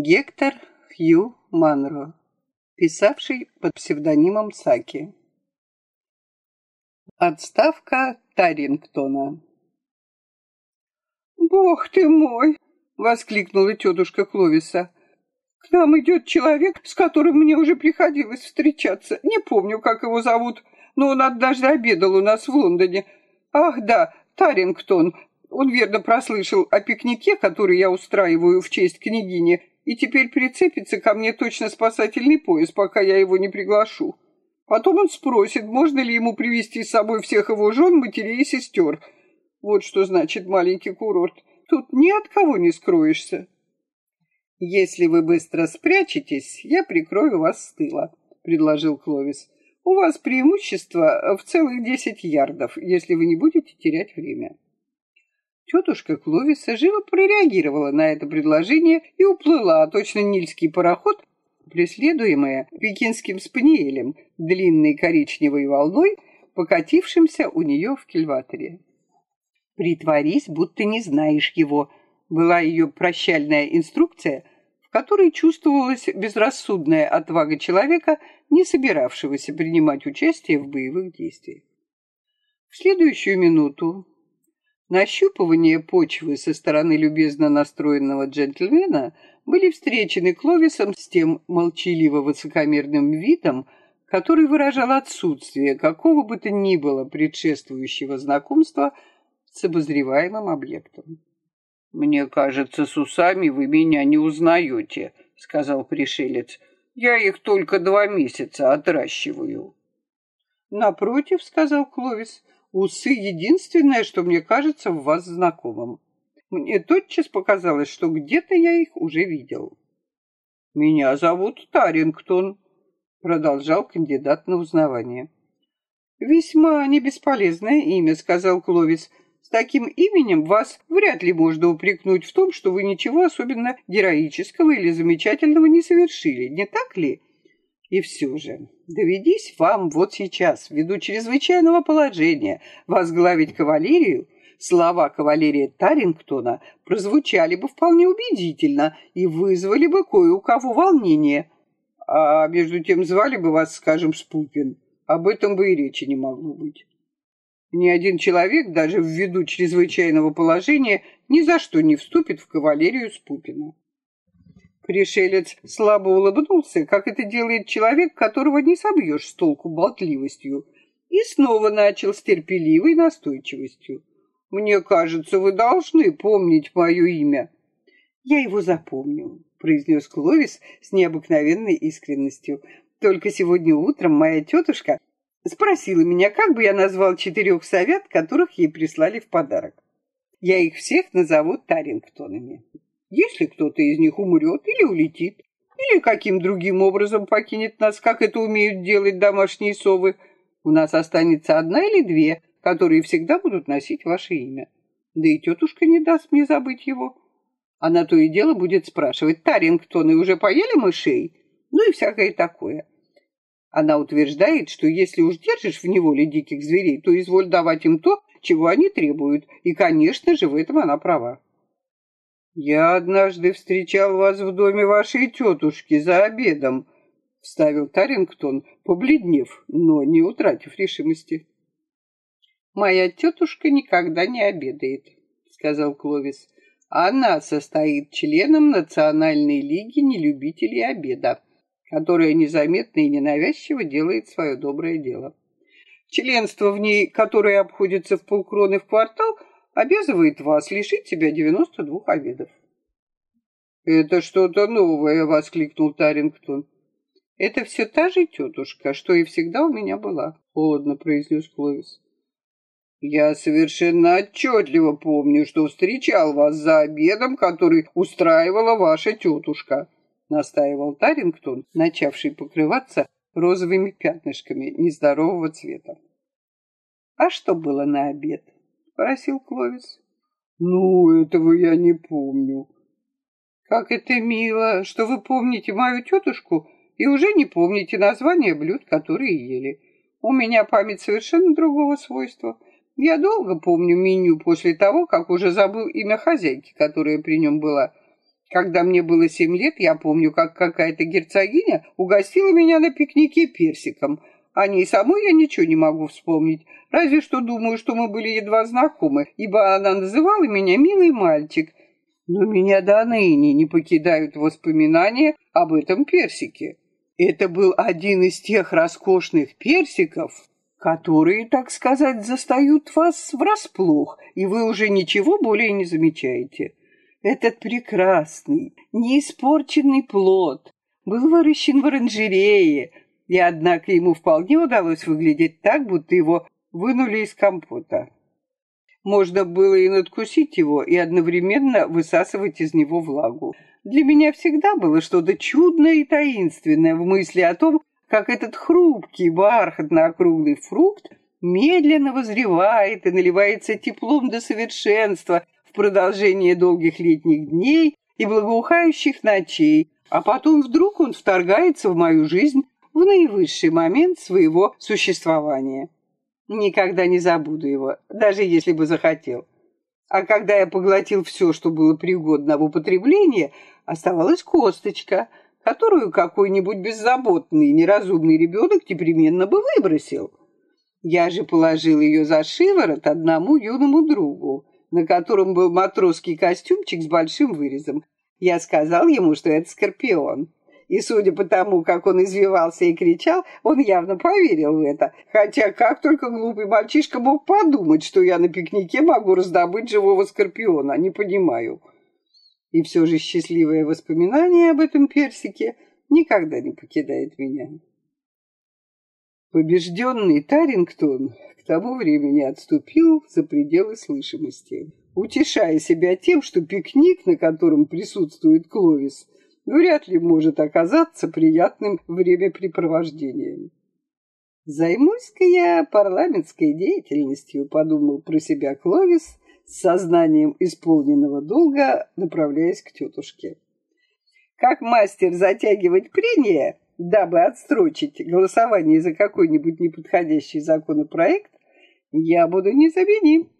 Гектор Хью Манро, писавший под псевдонимом Саки. Отставка Тарингтона. «Бог ты мой!» — воскликнула тетушка Кловиса. «К нам идет человек, с которым мне уже приходилось встречаться. Не помню, как его зовут, но он однажды обедал у нас в Лондоне. Ах да, Тарингтон. Он верно прослышал о пикнике, который я устраиваю в честь княгини, и теперь прицепится ко мне точно спасательный пояс, пока я его не приглашу. Потом он спросит, можно ли ему привести с собой всех его жен, матерей и сестер. Вот что значит маленький курорт. Тут ни от кого не скроешься. «Если вы быстро спрячетесь, я прикрою вас с тыла», — предложил Кловис. «У вас преимущество в целых десять ярдов, если вы не будете терять время». Тетушка Кловиса живо прореагировала на это предложение и уплыла, точно нильский пароход, преследуемая пекинским спаниелем, длинной коричневой волной, покатившимся у нее в кильваторе. «Притворись, будто не знаешь его», была ее прощальная инструкция, в которой чувствовалась безрассудная отвага человека, не собиравшегося принимать участие в боевых действиях. В следующую минуту Нащупывание почвы со стороны любезно настроенного джентльмена были встречены Кловисом с тем молчаливо-высокомерным видом, который выражал отсутствие какого бы то ни было предшествующего знакомства с обозреваемым объектом. «Мне кажется, с усами вы меня не узнаете», — сказал пришелец. «Я их только два месяца отращиваю». «Напротив», — сказал Кловис, — Усы — единственное, что мне кажется в вас знакомым. Мне тотчас показалось, что где-то я их уже видел. «Меня зовут Тарингтон», — продолжал кандидат на узнавание. «Весьма небесполезное имя», — сказал Кловис. «С таким именем вас вряд ли можно упрекнуть в том, что вы ничего особенно героического или замечательного не совершили, не так ли?» И все же, доведись вам вот сейчас, ввиду чрезвычайного положения, возглавить кавалерию, слова кавалерии Тарингтона прозвучали бы вполне убедительно и вызвали бы кое у кого волнение. А между тем звали бы вас, скажем, Спупин. Об этом бы и речи не могло быть. Ни один человек, даже ввиду чрезвычайного положения, ни за что не вступит в кавалерию Спупина. Пришелец слабо улыбнулся, как это делает человек, которого не собьешь с толку болтливостью, и снова начал с терпеливой настойчивостью. «Мне кажется, вы должны помнить мое имя». «Я его запомню», — произнес Кловис с необыкновенной искренностью. «Только сегодня утром моя тетушка спросила меня, как бы я назвал четырех совет, которых ей прислали в подарок. Я их всех назову Тарингтонами. Если кто-то из них умрет или улетит, или каким другим образом покинет нас, как это умеют делать домашние совы, у нас останется одна или две, которые всегда будут носить ваше имя. Да и тетушка не даст мне забыть его. Она то и дело будет спрашивать, Тарингтоны уже поели мышей? Ну и всякое такое. Она утверждает, что если уж держишь в неволе диких зверей, то изволь давать им то, чего они требуют. И, конечно же, в этом она права. «Я однажды встречал вас в доме вашей тетушки за обедом», — вставил Тарингтон, побледнев, но не утратив решимости. «Моя тетушка никогда не обедает», — сказал Кловис. «Она состоит членом Национальной лиги нелюбителей обеда, которая незаметно и ненавязчиво делает свое доброе дело. Членство в ней, которое обходится в полкроны в квартал, обязывает вас лишить себя 92 обедов. «Это что-то новое!» — воскликнул Тарингтон. «Это все та же тетушка, что и всегда у меня была», — холодно произнес Кловис. «Я совершенно отчетливо помню, что встречал вас за обедом, который устраивала ваша тетушка», — настаивал Тарингтон, начавший покрываться розовыми пятнышками нездорового цвета. «А что было на обед?» Спросил Кловис. Ну, этого я не помню. Как это мило, что вы помните мою тетушку и уже не помните название блюд, которые ели. У меня память совершенно другого свойства. Я долго помню меню после того, как уже забыл имя хозяйки, которая при нем была. Когда мне было семь лет, я помню, как какая-то герцогиня угостила меня на пикнике персиком. О ней самой я ничего не могу вспомнить, разве что думаю, что мы были едва знакомы, ибо она называла меня «милый мальчик». Но меня до ныне не покидают воспоминания об этом персике. Это был один из тех роскошных персиков, которые, так сказать, застают вас врасплох, и вы уже ничего более не замечаете. Этот прекрасный, неиспорченный плод был выращен в оранжерее, и однако ему вполне удалось выглядеть так, будто его вынули из компота. Можно было и надкусить его, и одновременно высасывать из него влагу. Для меня всегда было что-то чудное и таинственное в мысли о том, как этот хрупкий, бархатно-округлый фрукт медленно возревает и наливается теплом до совершенства в продолжение долгих летних дней и благоухающих ночей, а потом вдруг он вторгается в мою жизнь в наивысший момент своего существования. Никогда не забуду его, даже если бы захотел. А когда я поглотил все, что было пригодно в употреблении, оставалась косточка, которую какой-нибудь беззаботный, неразумный ребенок непременно бы выбросил. Я же положил ее за шиворот одному юному другу, на котором был матросский костюмчик с большим вырезом. Я сказал ему, что это скорпион. И судя по тому, как он извивался и кричал, он явно поверил в это. Хотя как только глупый мальчишка мог подумать, что я на пикнике могу раздобыть живого скорпиона, не понимаю. И все же счастливое воспоминание об этом персике никогда не покидает меня. Побежденный Тарингтон к тому времени отступил за пределы слышимости, утешая себя тем, что пикник, на котором присутствует Кловис, вряд ли может оказаться приятным времяпрепровождением. Займусь-ка я парламентской деятельностью, подумал про себя Кловис, с сознанием исполненного долга, направляясь к тетушке. Как мастер затягивать прения, дабы отстрочить голосование за какой-нибудь неподходящий законопроект, я буду незаменим.